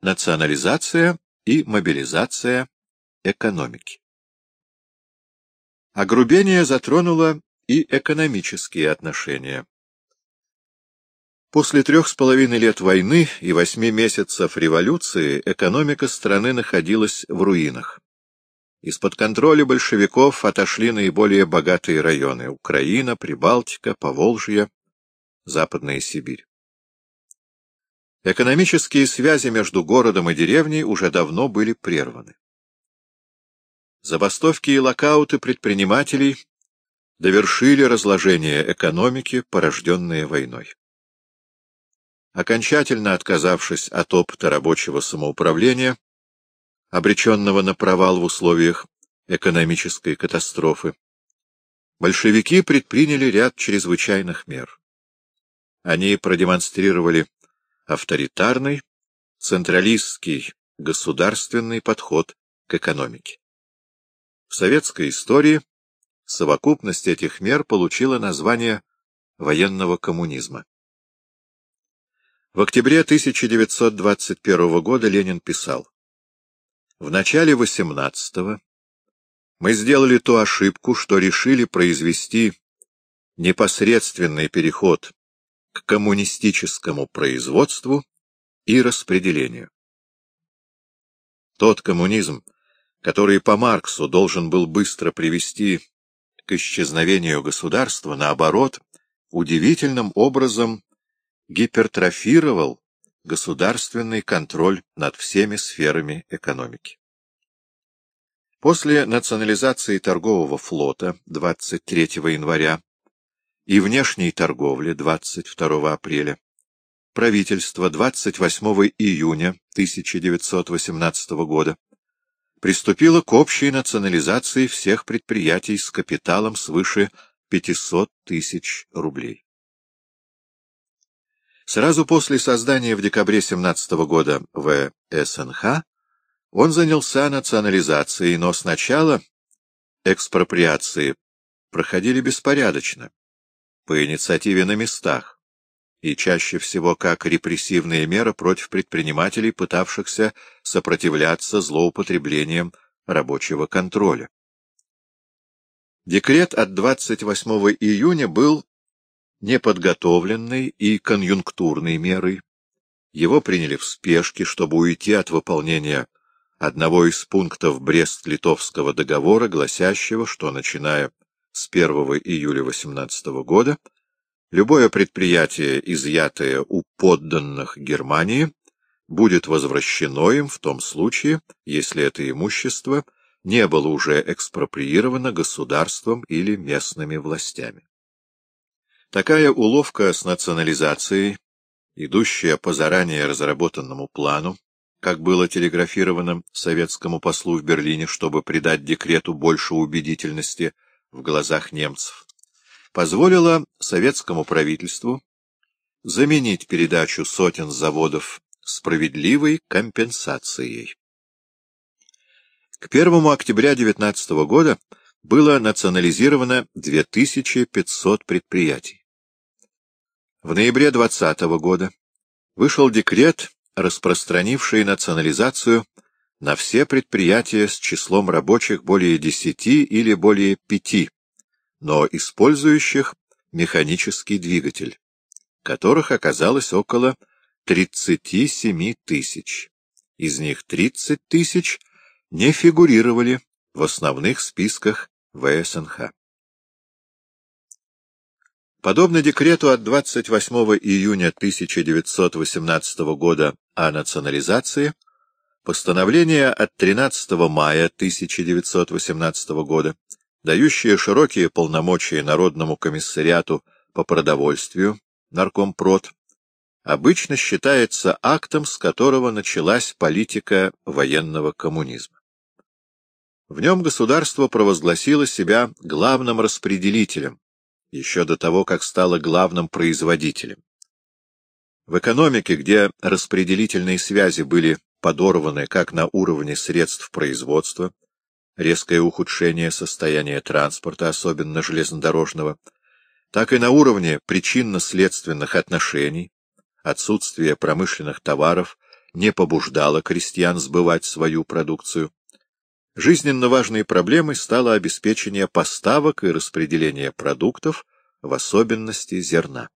национализация и мобилизация экономики. Огрубение затронуло и экономические отношения. После трех с половиной лет войны и восьми месяцев революции экономика страны находилась в руинах. Из-под контроля большевиков отошли наиболее богатые районы — Украина, Прибалтика, Поволжье, Западная Сибирь. Экономические связи между городом и деревней уже давно были прерваны. Забастовки и локауты предпринимателей довершили разложение экономики, порожденное войной. Окончательно отказавшись от опыта рабочего самоуправления, обреченного на провал в условиях экономической катастрофы, большевики предприняли ряд чрезвычайных мер. Они продемонстрировали авторитарный, централистский, государственный подход к экономике. В советской истории совокупность этих мер получила название военного коммунизма. В октябре 1921 года Ленин писал «В начале 18-го мы сделали ту ошибку, что решили произвести непосредственный переход к коммунистическому производству и распределению. Тот коммунизм, который по Марксу должен был быстро привести к исчезновению государства, наоборот, удивительным образом гипертрофировал государственный контроль над всеми сферами экономики. После национализации торгового флота 23 января и внешней торговли 22 апреля правительство 28 июня 1918 года приступило к общей национализации всех предприятий с капиталом свыше 500 тысяч рублей. Сразу после создания в декабре 17 года ВСНХ он занялся национализацией, но сначала экспроприации проходили беспорядочно, по инициативе на местах, и чаще всего как репрессивная мера против предпринимателей, пытавшихся сопротивляться злоупотреблениям рабочего контроля. Декрет от 28 июня был неподготовленной и конъюнктурной мерой. Его приняли в спешке, чтобы уйти от выполнения одного из пунктов Брест-Литовского договора, гласящего, что, начиная с 1 июля 18 года, любое предприятие, изъятое у подданных Германии, будет возвращено им в том случае, если это имущество не было уже экспроприировано государством или местными властями. Такая уловка с национализацией, идущая по заранее разработанному плану, как было телеграфировано советскому послу в Берлине, чтобы придать декрету больше убедительности в глазах немцев, позволила советскому правительству заменить передачу сотен заводов справедливой компенсацией. К 1 октября 19 года было национализировано 2500 предприятий. В ноябре 2020 года вышел декрет, распространивший национализацию на все предприятия с числом рабочих более 10 или более 5, но использующих механический двигатель, которых оказалось около 37 тысяч. Из них 30 тысяч не фигурировали в основных списках ВСНХ. Подобно декрету от 28 июня 1918 года о национализации, постановление от 13 мая 1918 года, дающее широкие полномочия Народному комиссариату по продовольствию, Наркомпрод, обычно считается актом, с которого началась политика военного коммунизма. В нем государство провозгласило себя главным распределителем, еще до того, как стало главным производителем. В экономике, где распределительные связи были подорваны как на уровне средств производства, резкое ухудшение состояния транспорта, особенно железнодорожного, так и на уровне причинно-следственных отношений, отсутствие промышленных товаров не побуждало крестьян сбывать свою продукцию. Жизненно важной проблемой стало обеспечение поставок и распределение продуктов, в особенности зерна.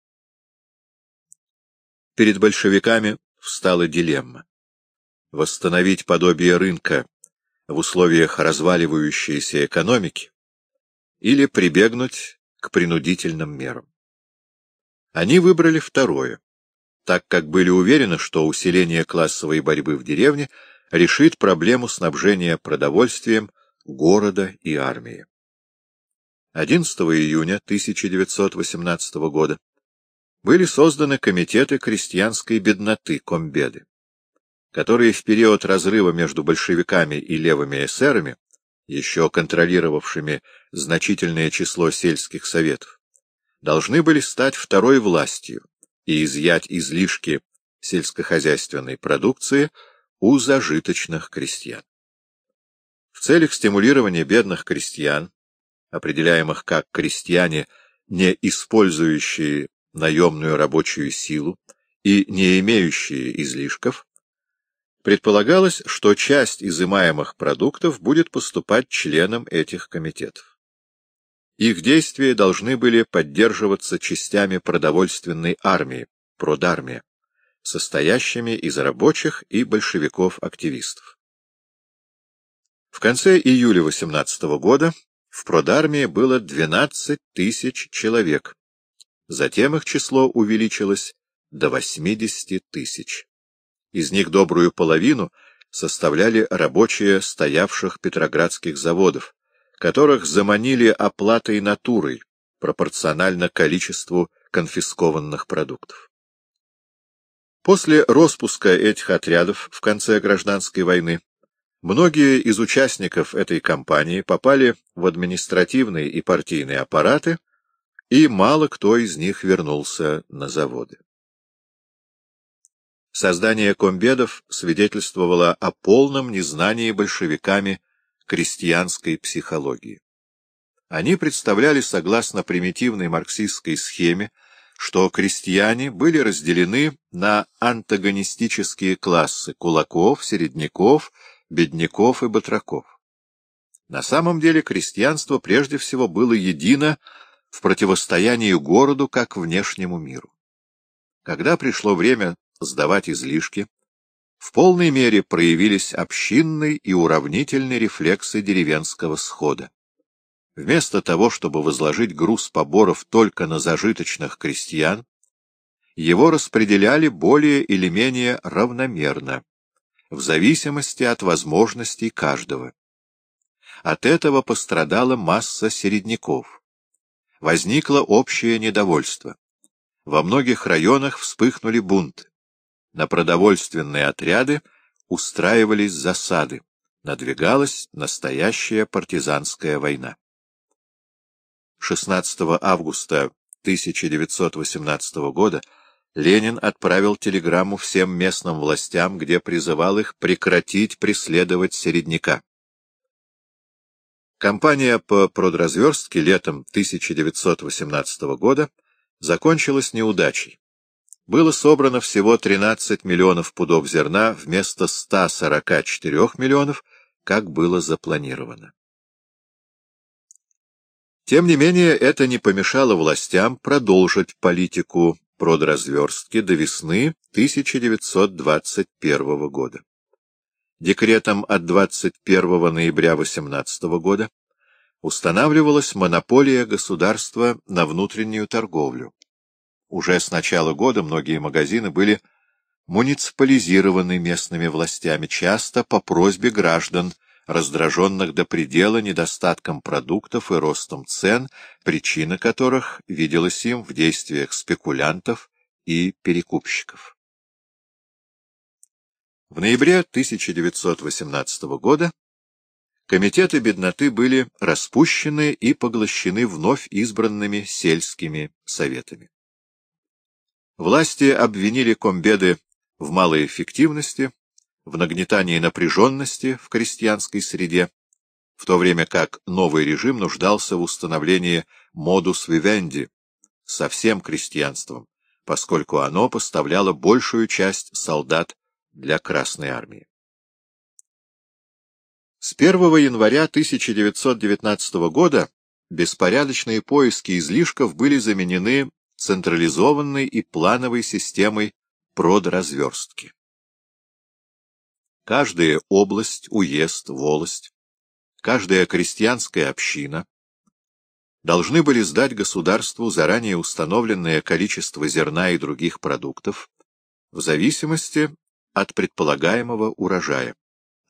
Перед большевиками встала дилемма. Восстановить подобие рынка в условиях разваливающейся экономики или прибегнуть к принудительным мерам. Они выбрали второе, так как были уверены, что усиление классовой борьбы в деревне решит проблему снабжения продовольствием города и армии. 11 июня 1918 года были созданы комитеты крестьянской бедноты, комбеды, которые в период разрыва между большевиками и левыми эсерами, еще контролировавшими значительное число сельских советов, должны были стать второй властью и изъять излишки сельскохозяйственной продукции у зажиточных крестьян. В целях стимулирования бедных крестьян, определяемых как крестьяне, не использующие наемную рабочую силу и не имеющие излишков, предполагалось, что часть изымаемых продуктов будет поступать членам этих комитетов. Их действия должны были поддерживаться частями продовольственной армии, продармия, состоящими из рабочих и большевиков-активистов. В конце июля 18 года в продармии было 12 тысяч человек, затем их число увеличилось до 80 тысяч. Из них добрую половину составляли рабочие стоявших петроградских заводов, которых заманили оплатой натурой, пропорционально количеству конфискованных продуктов. После распуска этих отрядов в конце гражданской войны многие из участников этой кампании попали в административные и партийные аппараты, и мало кто из них вернулся на заводы. Создание комбедов свидетельствовало о полном незнании большевиками крестьянской психологии. Они представляли, согласно примитивной марксистской схеме, что крестьяне были разделены на антагонистические классы кулаков, середняков, бедняков и батраков. На самом деле крестьянство прежде всего было едино в противостоянии городу как внешнему миру. Когда пришло время сдавать излишки, в полной мере проявились общинный и уравнительный рефлексы деревенского схода. Вместо того, чтобы возложить груз поборов только на зажиточных крестьян, его распределяли более или менее равномерно, в зависимости от возможностей каждого. От этого пострадала масса середняков. Возникло общее недовольство. Во многих районах вспыхнули бунты. На продовольственные отряды устраивались засады. Надвигалась настоящая партизанская война. 16 августа 1918 года Ленин отправил телеграмму всем местным властям, где призывал их прекратить преследовать середняка. Кампания по продразверстке летом 1918 года закончилась неудачей было собрано всего 13 миллионов пудов зерна вместо 144 миллионов, как было запланировано. Тем не менее, это не помешало властям продолжить политику продразверстки до весны 1921 года. Декретом от 21 ноября 18 года устанавливалась монополия государства на внутреннюю торговлю. Уже с начала года многие магазины были муниципализированы местными властями, часто по просьбе граждан, раздраженных до предела недостатком продуктов и ростом цен, причина которых виделась им в действиях спекулянтов и перекупщиков. В ноябре 1918 года комитеты бедноты были распущены и поглощены вновь избранными сельскими советами. Власти обвинили комбеды в малой эффективности, в нагнетании напряженности в крестьянской среде, в то время как новый режим нуждался в установлении модус вивенди со всем крестьянством, поскольку оно поставляло большую часть солдат для Красной Армии. С 1 января 1919 года беспорядочные поиски излишков были заменены централизованной и плановой системой продразверстки. Каждая область, уезд, волость, каждая крестьянская община должны были сдать государству заранее установленное количество зерна и других продуктов в зависимости от предполагаемого урожая,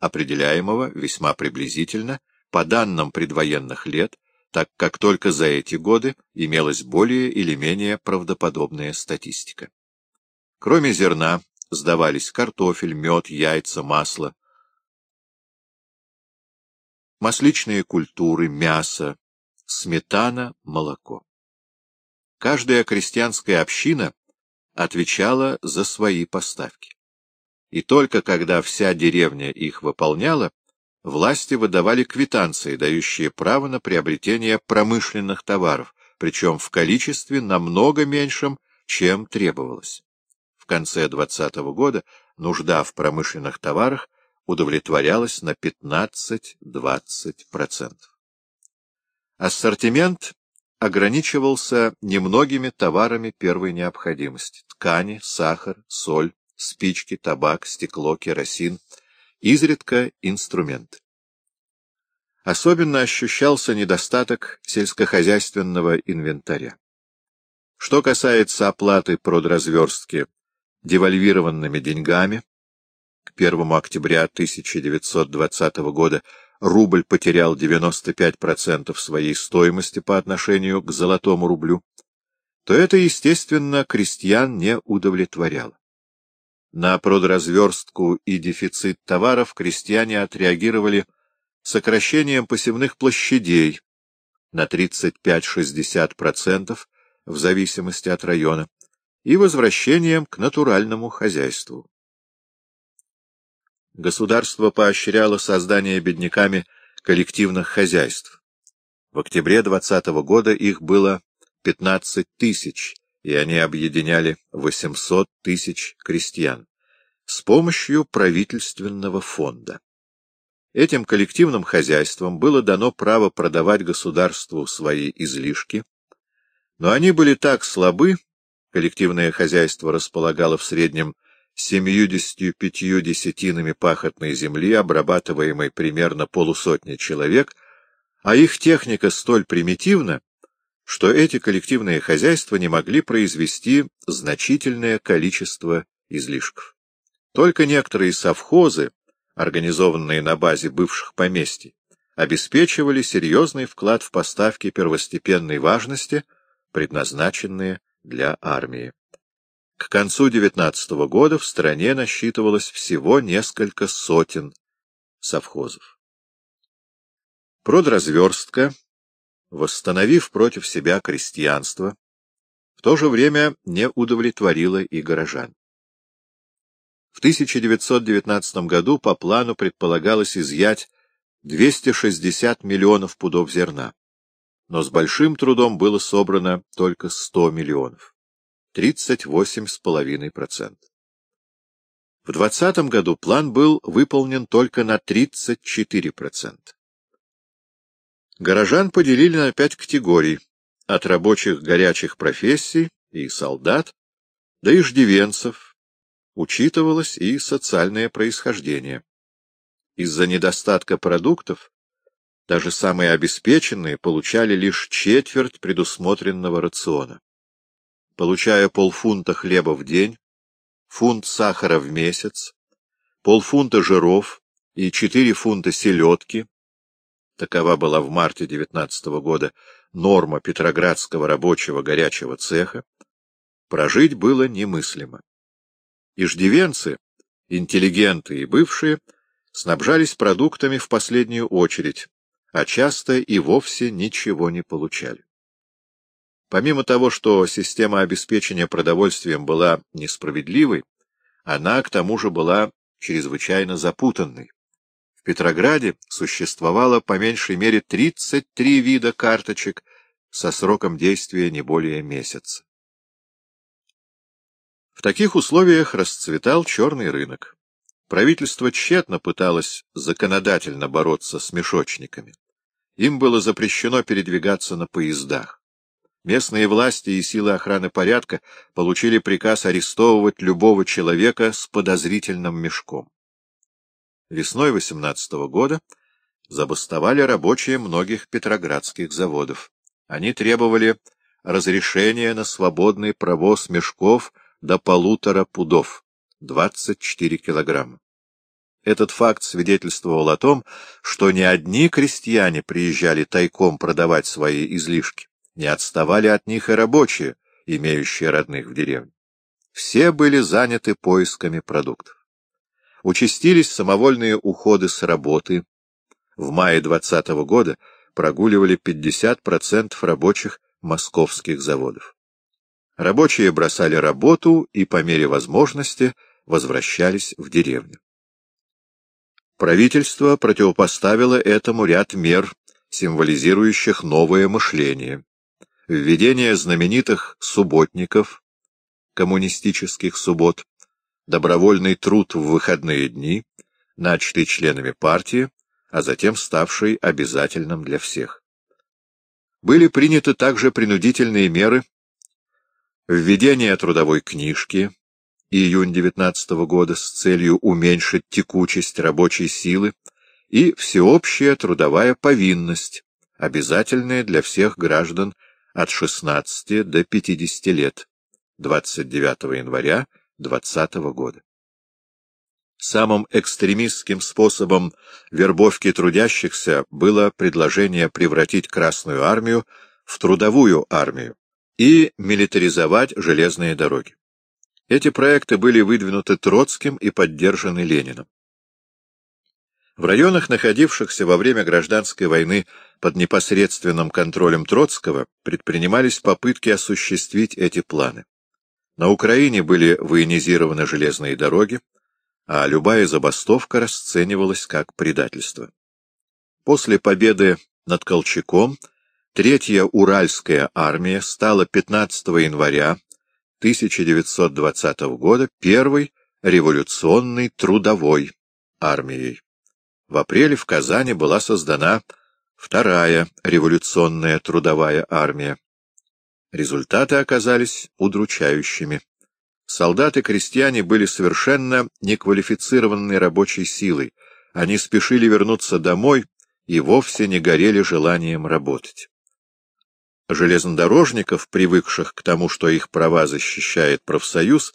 определяемого весьма приблизительно по данным предвоенных лет, так как только за эти годы имелась более или менее правдоподобная статистика. Кроме зерна сдавались картофель, мед, яйца, масло, масличные культуры, мясо, сметана, молоко. Каждая крестьянская община отвечала за свои поставки. И только когда вся деревня их выполняла, власти выдавали квитанции, дающие право на приобретение промышленных товаров, причем в количестве намного меньшем, чем требовалось. В конце 20-го года нужда в промышленных товарах удовлетворялась на 15-20%. Ассортимент ограничивался немногими товарами первой необходимости — ткани, сахар, соль, спички, табак, стекло, керосин, изредка инструмент. Особенно ощущался недостаток сельскохозяйственного инвентаря. Что касается оплаты продразверстки девальвированными деньгами, к 1 октября 1920 года рубль потерял 95% своей стоимости по отношению к золотому рублю, то это, естественно, крестьян не удовлетворяло. На продразверстку и дефицит товаров крестьяне отреагировали сокращением посевных площадей на 35-60% в зависимости от района и возвращением к натуральному хозяйству государство поощряло создание бедняками коллективных хозяйств. В октябре 20 -го года их было 15 тысяч, и они объединяли 800 тысяч крестьян с помощью правительственного фонда. Этим коллективным хозяйствам было дано право продавать государству свои излишки, но они были так слабы, коллективное хозяйство располагало в среднем семьюдесятью пятью десятинами пахотной земли, обрабатываемой примерно полусотни человек, а их техника столь примитивна, что эти коллективные хозяйства не могли произвести значительное количество излишков. Только некоторые совхозы, организованные на базе бывших поместий, обеспечивали серьезный вклад в поставки первостепенной важности, предназначенные для армии. К концу XIX года в стране насчитывалось всего несколько сотен совхозов. Продразверстка, восстановив против себя крестьянство, в то же время не удовлетворила и горожан. В 1919 году по плану предполагалось изъять 260 миллионов пудов зерна, но с большим трудом было собрано только 100 миллионов. 38,5%. В 2020 году план был выполнен только на 34%. Горожан поделили на пять категорий — от рабочих горячих профессий и солдат до иждивенцев, учитывалось и социальное происхождение. Из-за недостатка продуктов даже самые обеспеченные получали лишь четверть предусмотренного рациона получая полфунта хлеба в день, фунт сахара в месяц, полфунта жиров и четыре фунта селедки, такова была в марте 19 года норма Петроградского рабочего горячего цеха, прожить было немыслимо. Иждивенцы, интеллигенты и бывшие, снабжались продуктами в последнюю очередь, а часто и вовсе ничего не получали. Помимо того, что система обеспечения продовольствием была несправедливой, она, к тому же, была чрезвычайно запутанной. В Петрограде существовало по меньшей мере 33 вида карточек со сроком действия не более месяца. В таких условиях расцветал черный рынок. Правительство тщетно пыталось законодательно бороться с мешочниками. Им было запрещено передвигаться на поездах. Местные власти и силы охраны порядка получили приказ арестовывать любого человека с подозрительным мешком. Весной 18 -го года забастовали рабочие многих петроградских заводов. Они требовали разрешения на свободный провоз мешков до полутора пудов, 24 килограмма. Этот факт свидетельствовал о том, что не одни крестьяне приезжали тайком продавать свои излишки, не отставали от них и рабочие, имеющие родных в деревне. Все были заняты поисками продуктов. Участились самовольные уходы с работы. В мае 20 -го года прогуливали 50% рабочих московских заводов. Рабочие бросали работу и, по мере возможности, возвращались в деревню. Правительство противопоставило этому ряд мер, символизирующих новое мышление. Введение знаменитых субботников, коммунистических суббот, добровольный труд в выходные дни, начатый членами партии, а затем ставший обязательным для всех. Были приняты также принудительные меры введение трудовой книжки, июнь 19 года с целью уменьшить текучесть рабочей силы и всеобщая трудовая повинность, обязательная для всех граждан от 16 до 50 лет, 29 января 20 года. Самым экстремистским способом вербовки трудящихся было предложение превратить Красную армию в трудовую армию и милитаризовать железные дороги. Эти проекты были выдвинуты Троцким и поддержаны Лениным. В районах, находившихся во время гражданской войны под непосредственным контролем Троцкого, предпринимались попытки осуществить эти планы. На Украине были военизированы железные дороги, а любая забастовка расценивалась как предательство. После победы над Колчаком Третья Уральская армия стала 15 января 1920 года первой революционной трудовой армией. В апреле в Казани была создана вторая революционная трудовая армия. Результаты оказались удручающими. Солдаты-крестьяне были совершенно неквалифицированной рабочей силой, они спешили вернуться домой и вовсе не горели желанием работать. Железнодорожников, привыкших к тому, что их права защищает профсоюз,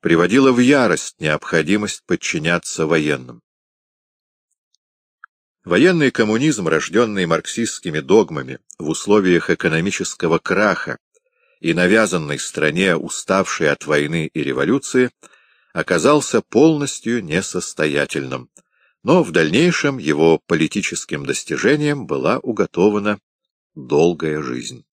приводила в ярость необходимость подчиняться военным. Военный коммунизм, рожденный марксистскими догмами в условиях экономического краха и навязанной стране, уставшей от войны и революции, оказался полностью несостоятельным, но в дальнейшем его политическим достижением была уготована долгая жизнь.